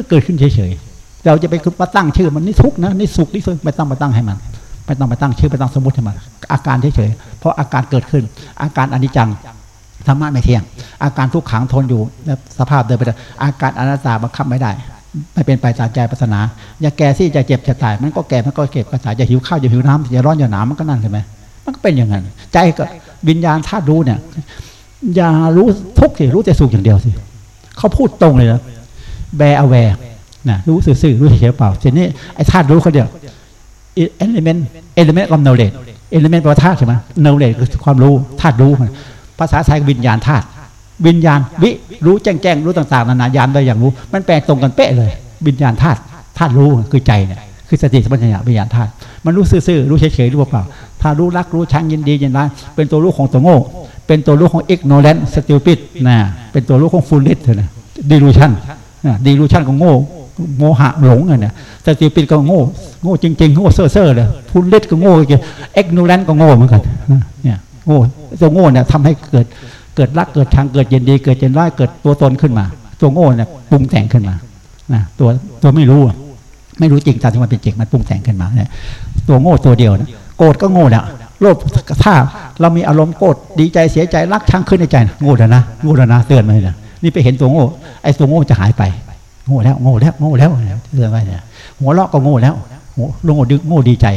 เกิดขึ้นเฉยๆเราจะไปมาตั้งชื่อมันนี่ทุกนะนี่สุขนี่สุขไม่ต้องมาตั้งให้มันไม่ต้องมาตั้งชื่อไม่ต้องสมมติให้มันอาการเฉยๆเพราะอาการเกิดขึ้น อาการอนิจจังธรรมะไม่เที่ยง อาการทุกขังทนอยู่สภาพเดินไปอาการอนัตตาบังคับไม่ได้ ไม่เป็นไปตามใจปรารถนา อย่าแก่ที่จะเจ็บจะตาย มันก็แก่มันก็เจ็บก็ตายอย่าหิวข้าวอย่าหิวน้ำอย่าร้อนอย่าหนาวมันก็นั่นใช่ไหมมันก็เป็นอย่างนั้น ใจก็วิญญาณธาตุรู้เนี่ย อย่ารู้ทุกข์สิรู้แต่สุขอย่างเดียวสิเขาพูดตรงเลยนะ bare aware นะรู้ซื่อรู้เฉยเปล่าทีนี้ไอ้ธาตุรู้เขาเดียว element element กับ knowledgeเอลิเมนต์แปลว่าธาตุใช่ไหมโนเลดคือความรู้ธาตุรู้ภาษาไทยวิญญาณธาตุ วิญญาณวิรู้แจ้งแจ้งรู้ต่างๆนานายานโดยอย่างรู้ มันแปลตรงกันเป๊ะเลย วิญญาณธาตุธาตุรู้คือใจเนี่ยคือสติสัมปชัญญะวิญญาณธาตุมันรู้ซื่อๆรู้เฉยๆรู้เปล่าถ้ารู้รักรู้ชังยินดียินร้ายเป็นตัวรู้ของตัวโง่ เป็นตัวรู้ของ ignorant stupid นะเป็นตัวรู้ของ foolish เถอะนะ delusion นะ delusion ของโง่โมหะหลงเนี่ย stupid ก็โง่โง่จริงๆโง่เซ่อๆเลย foolish ก็โง่จริง ignorant ก็โง่เหมือนกันเนี่ยโง่ตัวโง่เนี่ยทำให้เกิด เกิดรักเกิดชังเกิดเย็นดี เกิดเย็นร้ายเกิดตัวตนขึ้นมา ตัวโง่เนี่ยปรุงแต่งขึ้นมานะตัวตัวไม่รู้ไม่รู้จริงตามที่มันเป็นจริงมันปรุงแต่งขึ้นมาเนี่ยตัวโง่ตัวเดียวนะโกรธก็โง่เนี่ยโลภถ้าเรามีอารมณ์โกรธดีใจเสียใจรักชังขึ้นในใจโง่แล้วนะโง่แล้วนะเตือนมาเลยนี่ไปเห็นตัวโง่ไอ้ตัวโง่จะหายไปโง่แล้วโง่แล้วโง่แล้วเตือนไว้เนี่ยหัวเราะก็โง่แล้วโง่ดึงโง่ดีใจ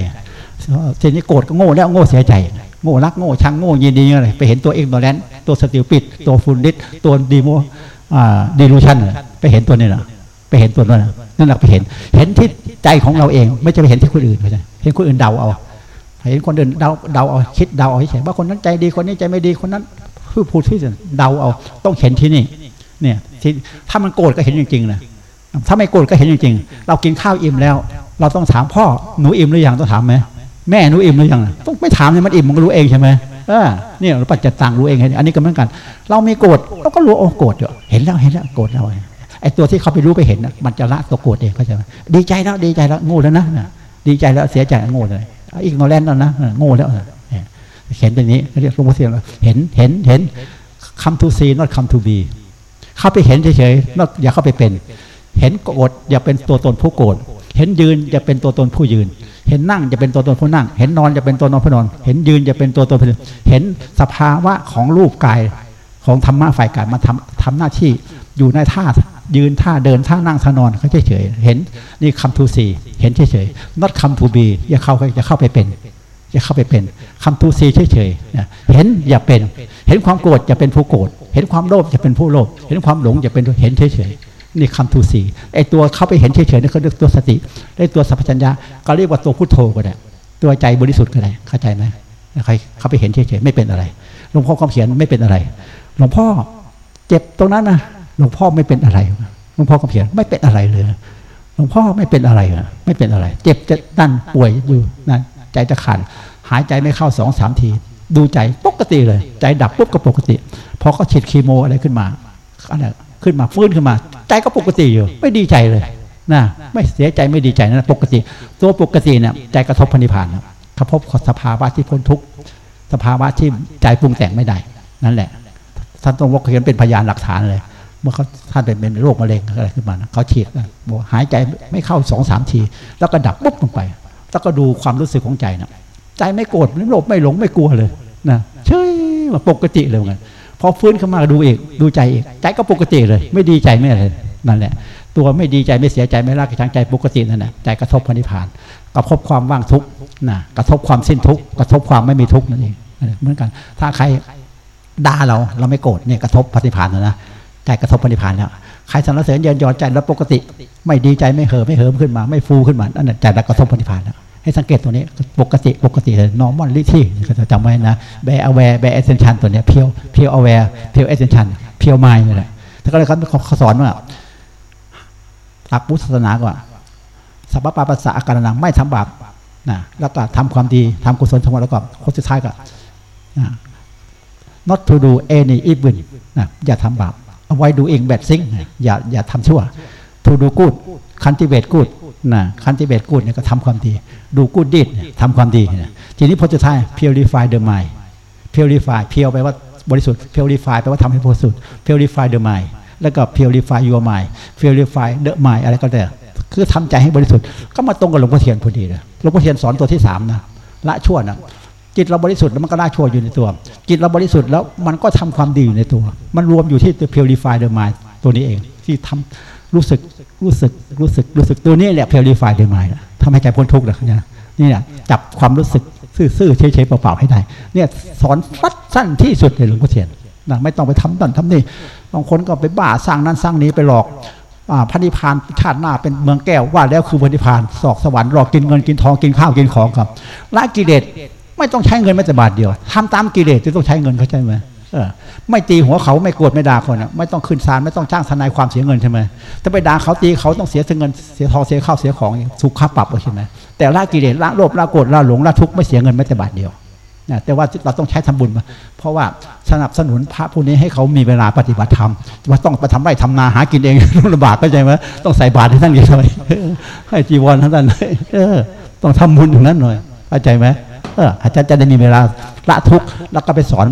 เจนี้โกรธก็โง่แล้วโง่เสียใจ โง่รักโง่ชังโง่ยินดีอะไรไปเห็นตัวเองตัวแลนตัวสติลปิด ตัวฟุนดิสตัวดีโมดีลูชันไปเห็นตัวนี้แหละไปเห็นตัวนั้นนั่นแหละไปเห็น เห็นที่ใจของเราเอง ไม่จะไปเห็นที่คนอื่นไม่ใช่เห็นคนอื่นเดาเอาเห็นคนอื่นเดาเดาเอาคิดเดาเอาเฉยว่าคนนั้นใจดีคนนี้ใจไม่ดีคนนั้นพูดพูดที่เดาเอา ต้องเห็นที่นี่ เนี่ยที่ถ้ามันโกรธก็เห็นจริงๆนะถ้าไม่โกรธก็เห็นจริงๆ เรากินข้าวอิ่มแล้ว เราต้องถามพ่อหนูอิ่มหรือยังต้องถามไหม แม่หนูอิ่มหรือยังต้องไม่ถามเลยมันอิ่มมันก็รู้เองใช่ไหมเออเนี่ยเราปัจจัยต่างรู้เองอันนี้ก็เหมือนกัน เรามีโกรธเราก็รู้โอ้โกรธอยู่เห็นแล้วเห็นแล้วโกรธแล้วไอ้ตัวที่เขาไปรู้ไปเห็นมันจะละตัวโกรธเองเขาจะดีใจแล้วดีใจแล้วโง่แล้วนะดีใจแล้วเสียใจโง่เลยอีกโนแลนแล้วนะโง่แล้วเห็นอย่างนี้เรียกหลวงพ่อเทียนเห็นเห็นเห็นคำทูซีนอตคำทูบีเข้าไปเห็นเฉยๆนออย่าเข้าไปเป็น เห็นโกรธอย่าเป็นตัวตนผู้โกรธเห็นยืนอย่าเป็นตัวตนผู้ยืน เห็นนั่งจะเป็นตัวตนผู้นั่ง เห็นนอนจะเป็นตัวนอนผู้นอน เห็นยืนจะเป็นตัวตนผู้ยืนเห็นสภาวะของรูปกายของธรรมะฝ่ายกายมาทำทำหน้าที่อยู่ในท่ายืนท่าเดินท่านั่งท่านอนเขาเฉยๆเห็นนี่คำทูซีเห็นเฉยๆ not คำทูบีอย่าเข้าอย่าเข้าไปเป็นอย่าเข้าไปเป็นคำทูซีเฉยๆเห็นอย่าเป็น เห็นความโกรธอย่าเป็นผู้โกรธเห็นความโลภอย่าเป็นผู้โลภเห็นความหลงอย่าเป็นเห็นเฉยๆ นี่คำทูซีไอตัวเขาไปเห็นเฉยๆนี่เขาเรียกตัวสติได้ตัวสัพพัญญาก็เรียกว่าตัวพุทโธก็ได้ตัวใจบริสุทธิ์ก็ได้เข้าใจไหมใครเข้าไปเห็นเฉยๆไม่เป็นอะไรหลวงพ่อคำเขียนไม่เป็นอะไร หลวงพ่อเจ็บตรงนั้นนะหลวงพ่อไม่เป็นอะไรหลวงพ่อก็เขียนไม่เป็นอะไรเลยหลวงพ่อไม่เป็นอะไรอะไม่เป็นอะไร เจ็บจะนั่นป่วยอยู่นั่นใจจะขาดหายใจไม่เข้าสองสามที ดูใจปกติเลย ใจดับปุ๊บก็ปกติพอเขาฉีดคีโมอะไรขึ้นมาอะไรขึ้นมาฟื้นขึ้นมา ใจก็ปกติอยู่ ไม่ดีใจเลยนะไม่เสียใจไม่ดีใจนะปกติ ตัวปกติเนี่ยใจกระทบพันิพานกระทบสภาวะที่พ้นทุกสภาวะที่ใจปรุงแต่งไม่ได้นั่นแหละท่านต้องวกเขียนเป็นพยานหลักฐานเลย เมื่อเขาท่านเป็นเป็นโรคมะเร็งอะไรขึ้นมานะเขาฉีดบอกหายใจไม่เข้าสองสามที แล้วก็ดับปุ๊บลงไป แล้วก็ดูความรู้สึกของใจนะใจไม่โกรธไม่โลภไม่หลงไม่กลัวเลยนะเฉยมาปกติเลยเหมือนกัน พอฟื้นขึ้นมาดูอีกดูใจอีกใจก็ปกติเลย ไม่ดีใจไม่อะไรนั่นแหละ ตัวไม่ดีใจไม่เสียใจไม่รักชังใจปกตินั่นแหละใจกระทบพันิพาน กระทบความว่างทุกข์นะกระทบความสิ้นทุกข์กระทบความไม่มีทุกข์นั่นเองเหมือนกัน ถ้าใครด่าเราเราไม่โกรธเนี่ยกระทบพันิพานนะนะใจกระทบพันิพานแล้วใครสรรเสริญเยินยอใจแล้วปกติ ไม่ดีใจไม่เห่อไม่เหิมขึ้นมา ไม่ฟูขึ้นมาอันนั้นใจกระทบพันิพานแล้ว ให้สังเกตตัวนี้ปกติปกติเลย normal ลิที่ก็จะจำไว้นะ bear aware bear attention ตัวเนี้ยเพียวเพียว aware เพียว attention เพียว mind นี่แหละถ้าก็เลยเขาสอนว่าหลักพุทธศาสนาก็สัพพะปัสสะอาการนังไม่ทำบาปนะแล้วก็ทำความดีทำกุศลทั้งหมดแล้วก็คนสุดท้ายก็ not to do any evil นะอย่าทำบาป avoid doing bad thing อย่าอย่าทำชั่ว to do good cultivate good นะคันติเบตกูดเนี่ยก็ทำความดี ดูกูดดิดทำความดี ทีนี้พอจะท้าย purify the mind purify เพียวแปลว่าบริสุทธิ์ purify แปลว่าทำให้บริสุทธิ์ purify the mind แล้วก็ purify your mind purify the mind อะไรก็ได้คือทำใจให้บริสุทธิ์ ก็มาตรงกับหลวงพ่อเทียนพอดีเลยหลวงพ่อเทียนสอนตัวที่สามนะละชั่วนะจิตเราบริสุทธิ์แล้วมันก็ละชั่วอยู่ในตัว จิตเราบริสุทธิ์แล้วมันก็ทำความดีอยู่ในตัว มันรวมอยู่ที่ purify the mind ตัวนี้เองที่ทำ รู้สึกรู้สึกรู้สึกรู้สึกตัวนี้แหละเพลิฟายเดมายทำให้ใจพ้นทุกข์เลยเนี่ยนี่แหละจับความรู้สึกซื่อๆเฉยๆเปล่าๆให้ได้ เนี่ยสอนฟัดสั้นที่สุดเลยหลวงพ่อเทียนนะไม่ต้องไปทำนั่นทำนี่บางคนก็ไปบ้าสร้างนั้นสร้างนี้ไปหลอกพระนิพพานชาติหน้าเป็นเมืองแก้วว่าแล้วคือพระนิพพานสอกสวรรค์หลอกกินเงินกินทองกินข้าวกินของครับละกิเลสไม่ต้องใช้เงินแม้แต่บาทเดียวทำตามกิเลสที่ต้องใช้เงินเข้าใจไหม ไม่ตีหัวเขาไม่โกรธไม่ด่าคนอะไม่ต้องขึ้นศาลไม่ต้องจ้างทนายความเสียเงินใช่ไหมถ้าไปด่าเขาตีเขาต้องเสียเงินเสียทองเสียข้าวเสียของถูกค่าปรับใช่ไหมแต่ละกิเลสละโลภละโกรธละหลงละทุกข์ไม่เสียเงินแม้แต่บาทเดียวนะแต่ว่าเราต้องใช้ทำบุญมาเพราะว่าสนับสนุนพระผู้นี้ให้เขามีเวลาปฏิบัติธรรมว่าต้องไปทำไร่ทำนาหากินเองลำบากก็ใจไหมต้องใส่บาตรให้ท่านอีกหน่อยให้จีวรท่านเลยเออต้องทำบุญอย่างนั้นหน่อยเข้าใจไหมเอออาจารย์จะได้มีเวลาละทุกข์แล้วก็ไปสอน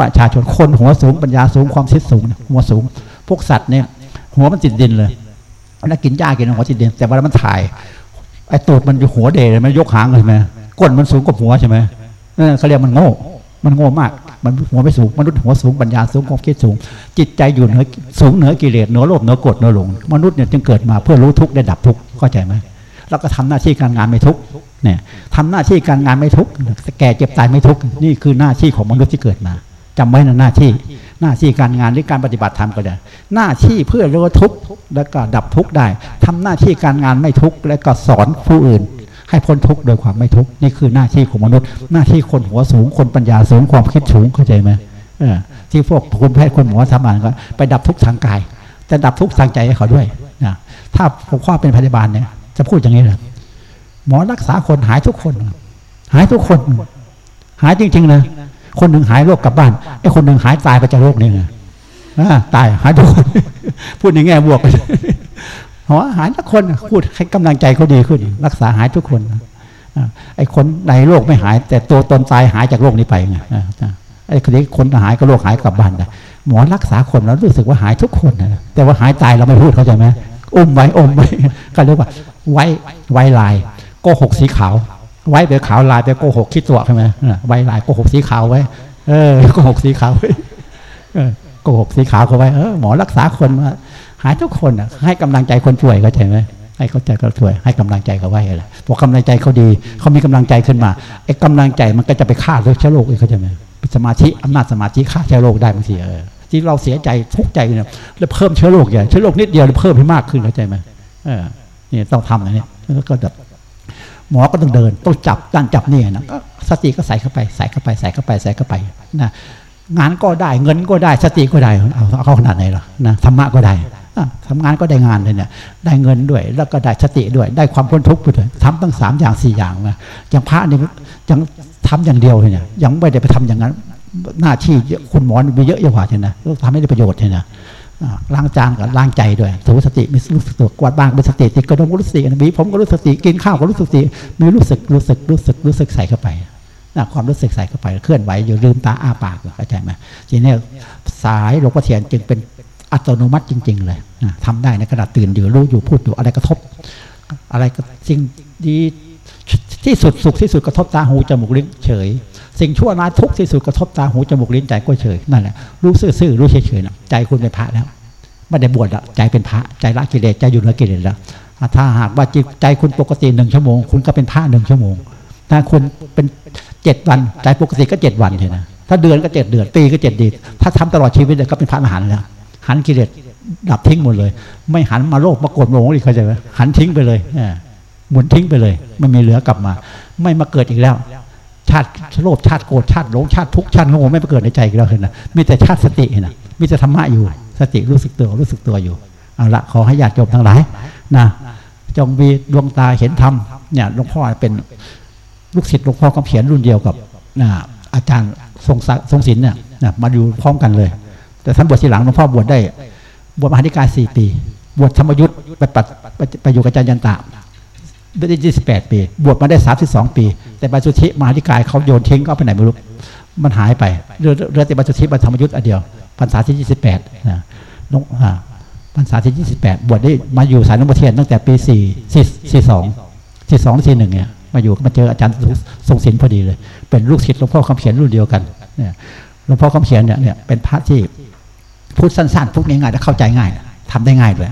ประชาชนคนหัวสูงปัญญาสูงความคิดสูงหัวสูง พวกสัตว์เนี่ย หัวมันติดดินเลยแล้วกินหญ้ากินหัวติดดิน แต่เวลามันถ่ายไอ้ตูดมันอยู่หัวเดเลยมันยกหางเลยไหมก้นมันสูงกว่าหัวใช่ไหมนั่นเขาเรียกมันโง่ มันโง่มาก มันหัวไม่สูงมนุษย์หัวสูงปัญญาสูงความคิดสูง จิตใจอยู่เหนือสูงเหนือกิเลสเหนือโลภเหนือกดเหนือหลงมนุษย์เนี่ยจึงเกิดมาเพื่อรู้ทุกข์ได้ดับทุกข์เข้าใจไหมแล้วก็ทำหน้าที่การงานไม่ทุกข์เนี่ยทำหน้าที่การงานไม่ทุกข์แก่เจ็บตายไม่ทุกข์นี่คือหน้าที่ของมนุษย์ที่เกิดมา จำไว้นะหน้าที่หน้าที่การงานหรือการปฏิบัติธรรมก็ได้หน้าที่เพื่อลดทุกข์แล้วก็ดับทุกข์ได้ทำหน้าที่การงานไม่ทุกข์และก็สอนผู้อื่น ให้พ้นทุกข์โดยความไม่ทุกข์นี่คือหน้าที่ของมนุษย์ หน้าที่คนหัวสูงคนปัญญาสูงความคิดสูงเข้าใจไหมเออที่พวกคุณแพทย์คนหมอทำงานก็ไปดับทุกข์ทางกาย แต่ดับทุกข์ทางใจให้เขาด้วยนะถ้าผมว่าเป็นพยาบาลเนี่ยจะพูดอย่างนี้เลยหมอรักษาคนหายทุกคน หายทุกคน หายจริงๆเลย คนหนึ่งหายโรคกลับบ้านไอ้คนหนึ่งหายตายไปจากโรคนี้ไงตายหายทุกคนพูดในแง่บวกหัวหายทุกคนพูดให้กำลังใจเขาดีขึ้น รักษาหายทุกคนไอ้คนในโรคไม่หาย แต่ตัวตนตายหายจากโรคนี้ไปไงไอ้คนนี้คนหายก็โรคหายกลับบ้านได้หมอรักษาคนแล้วรู้สึกว่าหายทุกคนนะแต่ว่าหายตายเราไม่พูดเข้าใจไหมอุ้มไว้อมไว้ก็เรียกว่า ไว้ไว้ลายโกหกสีขาว ไว้ไปขาวลายไปโกหกคิดตัวใช่ไหมไว้ลายโกหกสีขาวไว้ เออโกหกสีขาวไว้โกหกสีขาวเขาไว้เออหมอรักษาคนมาหายทุกคนอะให้กำลังใจคนป่วยก็ใช่ไหมให้เขาใจเขาป่วยให้กำลังใจเขาไว้อะไรพอกำลังใจเขาดีเขามีกำลังใจขึ้นมาไอ้กำลังใจมันก็จะไปฆ่าเชื้อโรคเองเขาใจไหมสมาธิอำนาจสมาธิฆ่าเชื้อโรคได้บางทีเออที่เราเสียใจทุกใจเนี่ยแล้วเพิ่มเชื้อโรคใหญ่เชื้อโรคนิดเดียวเพิ่มให้มากขึ้นเข้าใจไหมเออนี่ต้องทำอย่างนี้แล้วก็แบบ หมอก็ต้องเดินต้องจับด้านจับนี่นะก็สติก็ใส่เข้าไปใส่เข้าไปใส่เข้าไปใส่เข้าไปนะงานก็ได้เงินก็ได้สติก็ได้เอาเอาขนาดไหนหรอนะธรรมะก็ได้ทำงานก็ได้งานเลยเนี่ยได้เงินด้วย แล้วก็ได้สติด้วย ได้ความพ้นทุกข์ไปด้วยทำตั้งสามอย่างสี่อย่างนะอย่างพระนี่ยังทำอย่างเดียวเลยเนี่ยยังไม่ได้ไปทำอย่างนั้น หน้าที่คุณหมอมีเยอะเยะกว่าใช่ไหมทำให้ได้ประโยชน์ใช่ไหม ล้างจานกับล้างใจด้วยถือสติมีรู้สึกตัวกวาดบ้างเป็นสติติกระดมก็รู้สึกมีผมก็รู้สติกินข้าวก็รู้สึกสติมีรู้สึกรู้สึกรู้สึกรู้สึกใส่เข้าไปนะความรู้สึกใส่เข้าไปเคลื่อนไหวอยู่ลืมตาอ้าปากเข้าใจไหมทีนี้สายหลวงพ่อเทียนจึงเป็นอัตโนมัติจริง ๆ เลยทำได้ในขณะตื่นอยู่รู้อยู่พูดอยู่อะไรกระทบ อะไรก็สิ่งดีที่สุดสุขที่สุดกระทบตาหูจมูกลิ้นเฉย สิ่งชั่วร้ายทุกที่สุดกระทบตาหูจมูกลิ้นใจก็เฉยนั่นแหละรู้ซื่อๆรู้เฉยๆนะใจคุณเป็นพระแล้ว ไม่ได้บวชละใจเป็นพระใจละกิเลสใจอยู่เหนือกิเลสแล้วถ้าหากว่าจิตใจคุณปกติหนึ่งชั่วโมง คุณก็เป็นพระหนึ่งชั่วโมง ถ้าคุณเป็นเจ็ดวันใจปกติก็เจ็ดวันเถอะนะถ้าเดือนก็เจ็ดเดือนปีก็เจ็ดดีถ้าทำตลอดชีวิตเลยก็เป็นพระอรหันต์แล้วหันกิเลสดับทิ้งหมดเลย ไม่หันมาโลภมาโกรธโมโหอีกเข้าใจไหมหันทิ้งไปเลยหมุนทิ้งไปเลย ไม่มีเหลือกลับมา ไม่มาเกิดอีกแล้ว ชาติโลภชาติโกรธชาติหลงชาติทุกชาติโง่ไม่มาเกิดในใจอีกแล้วเห็นนะมีแต่ชาติสติเห็นนะมีแต่ธรรมะอยู่ สติรู้สึกตัวรู้สึกตัวอยู่เอาละขอให้ญาติโยมทั้งหลายนะจงมีดวงตาเห็นธรรมเนี่ยหลวงพ่อเป็นลูกศิษย์หลวงพ่อคำเขียนรุ่นเดียวกับนะอาจารย์ทรงทรงศิลป์เนี่ยนะมาอยู่พร้อมกันเลย แต่ท่านบวชทีหลังหลวงพ่อบวชได้ บวชมหาธิการสี่ปีบวชธรรมยุทธ์ไปปัดไปอยู่กับอาจารย์ยันตาได้ยี่สิบแปดปี บวชมาได้สามสิบสองปี แต่บาสุธิมหาธิกายเขาโยนทิ้งก็ไปไหนไม่รู้ มันหายไปเรือเรือติบาสุธิบรรธรรมยุทธ์อันเดียวพรรษาที่ยี่สิบแปดนะน้องพรรษาที่ยี่สิบแปดบวชได้มาอยู่สายน้ำประเทียนตั้งแต่ปีสี่สี่สี่สองสี่สองสี่หนึ่งเนี่ยมาอยู่มาเจออาจารย์ทรงศิลป์พอดีเลย เป็นลูกศิษย์หลวงพ่อคำเขียนรุ่นเดียวกันเนี่ยหลวงพ่อคำเขียนเนี่ยเนี่ยเป็นพระที่พูดสั้นๆพูดง่ายๆและเข้าใจง่ายทำได้ง่ายด้วย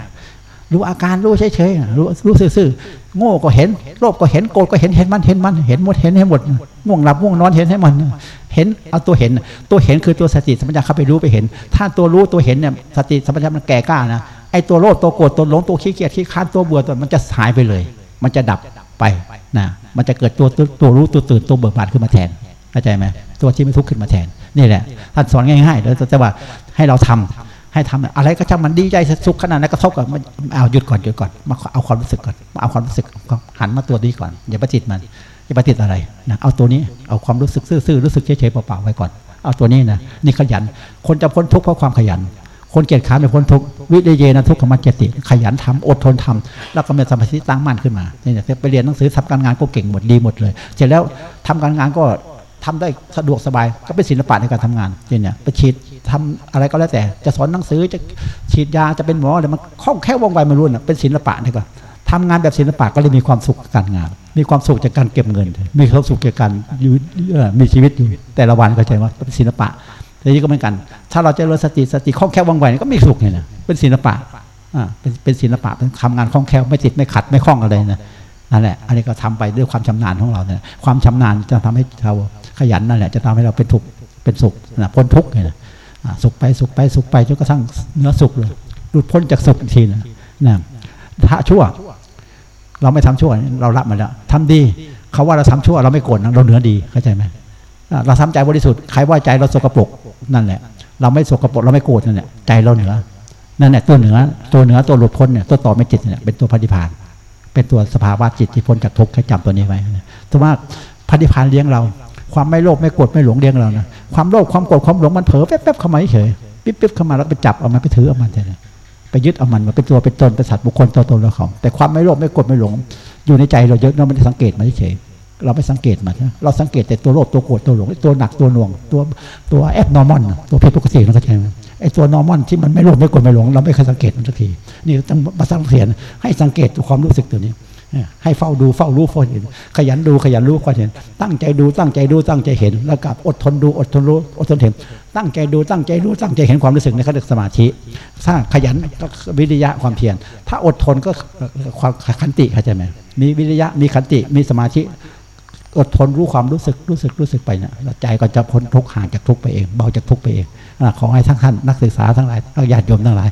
รู้อาการรู้เฉยๆรู้รู้ซื่อๆโง่ก็เห็นโลภก็เห็นโกรธก็เห็นเห็นมันเห็นมันเห็นหมดเห็นให้หมดง่วงหลับง่วงนอนเห็นให้มัน เห็นเอาตัวเห็น ตัวเห็นคือตัวสติสัมปชัญญะเข้าไปรู้ไปเห็น ถ้าตัวรู้ตัวเห็นเนี่ยสติสัมปชัญญะมันแก่กล้านะไอ้ตัวโลภตัวโกรธตัวหลงตัวขี้เกียจขี้ค้านตัวเบื่อตัวมันจะหายไปเลย มันจะดับไปนะมันจะเกิดตัวตัวรู้ตัวตื่นตัวเบิกบานขึ้นมาแทนเข้าใจไหมตัวที่ไม่ทุกข์ขึ้นมาแทนนี่แหละท่านสอนง่ายๆแล้วจะว่าให้เราทำ ให้ทำอะไรก็ช่างมันดีใจสุขขนาดนั้นกระทบกับเอาหยุดก่อนหยุดก่อนมาเอาความรู้สึกก่อนมาเอาความรู้สึกหันมาตัวนี้ก่อนอย่าไปติดมันอย่าไปติดอะไรนะเอาตัวนี้เอาความรู้สึกซื่อๆรู้สึกเฉยๆเปล่าๆไว้ก่อน เอาตัวนี้นะนี่ขยัน คนจะพ้นทุกข์เพราะความขยัน คนเกียจค้านจะพ้นทุกข์วิเดเยนะทุกขมัจเจติ ขยันทำอดทนทำแล้วก็มีสมาธิตั้งมั่นขึ้นมาเนี่ยไปเรียนหนังสือทำการงานก็เก่งหมดดีหมดเลย เสร็จแล้วทำการงานก็ ทำได้สะดวกสบายก็เป็นศิลปะในการทำงานเนี่ยไปฉีดทำอะไรก็แล้วแต่ จะสอนหนังสือจะฉีดยาจะเป็นหมออะไรมันคล่องแค่ว่องไวม่รู้นะเป็นศิลปะนี่ก็ทำงานแบบศิลปะก็เลยมีความสุขกับการงาน มีความสุขจากการเก็บเงิน มีความสุขจากการอยู่มีชีวิตอยู่แต่ละวันก็ใจว่าเป็นศิลปะแต่นี้ก็เหมือนกัน ถ้าเราจะเริญสติสติคล่องแคล่วว่องไวก็มีสุขเนี่ยนะเป็นศิลปะอ่าเป็นเป็นศิลปะเป็นทำงานคล่องแคล่วไม่ติดไม่ขัดไม่คล่องอะไรนะนั่นแหละอันนี้ก็ทำไปด้วยความชำนาญของเราเนี่ยความชำนาญจะทำให้เรา ขยันนั่นแหละจะทำให้เราเป็นทุกเป็นสุขนะพ้นทุกข์เนี่ยสุขไปสุขไปสุขไปจนกระทั่งเนื้อสุขเลยหลุดพ้นจากสุขทีนะนะถ้าชั่ว เราไม่ทำชั่วเรารับมาแล้วทำดีเขาว่าเราทำชั่วเราไม่โกรธเราเหนือดีเข้าใจไหมเราทำใจบริสุทธิ์ใครว่าใจเราสกปรกนั่นแหละ เราไม่สกปรกเราไม่โกรธนั่นแหละใจเราเหนือนั่นแหละตัวเหนือตัวเหนือตัวหลุดพ้นเนี่ยตัวต่อไม่จิตเนี่ยเป็นตัวพัฒนิพาน เป็นตัวสภาวะจิตที่พ้นจากทุกข์ให้จำตัวนี้ไว้ถือว่าพัฒนิพานเลี้ยงเรา ความไม่โลภไม่โกรธไม่หลงเลี้ยงเรานะความโลภความโกรธความหลงมันเผลอแป๊บๆเข้ามาเฉยปิ๊บๆเข้ามาแล้วไปจับเอามันไปถือเอามันแต่ไปยึดเอามันมาเป็นตัวเป็นตนเป็นสัตว์บุคคลตัวตนเราของแต่ความไม่โลภไม่โกรธไม่หลง อยู่ในใจเราเยอะเราไม่ได้สังเกตมันเฉยเราไม่สังเกตมันเราสังเกตแต่ตัวโลภตัวโกรธตัวหลงตัวหนักตัวหน่วง ตัวตัว abnormal ตัวผิดปกติเราก็ใช่ไอ้ตัว normal ที่มันไม่โลภไม่โกรธไม่หลง เราไม่เคยสังเกตมันสักทีนี่ต้องมาสังเกตให้สังเกตความรู้สึกตัวนี้ ให้เฝ้าดูเฝ้ารู้เฝ้าเห็น ขยันดูขยันรู้ขยันเห็น ตั้งใจดูตั้งใจดูตั้งใจเห็น แล้วกับอดทนดูอดทนรู้อดทนเห็น ตั้งใจดูตั้งใจรู้ตั้งใจเห็นความรู้สึกในขณะสมาธิ สร้างขยันวิริยะความเพียรถ้าอดทนก็ความขันติเข้าใจไหมมีวิริยะมีขันติมีสมาธิอดทนรู้ความรู้สึกรู้สึกรู้สึกไปเนี่ยใจก็จะพ้นทุกข์ห่างจากทุกข์ไปเอง เบาจากทุกข์ไปเองขอให้ทั้งท่านนักศึกษาทั้งหลายญาติโยมทั้งหลาย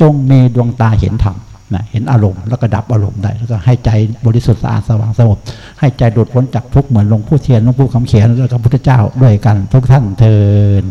จงมีดวงตาเห็นธรรม นะเห็นอารมณ์แล้วก็ดับอารมณ์ได้ แล้วก็ให้ใจบริสุทธิ์สะอาดสว่างสงบให้ใจโดดพ้นจากทุกข์เหมือนหลวงพ่อเทียนหลวงพ่อคำเขียนแล้วก็พุทธเจ้าด้วยกันทุกท่านเทิน